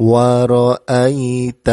ورأيت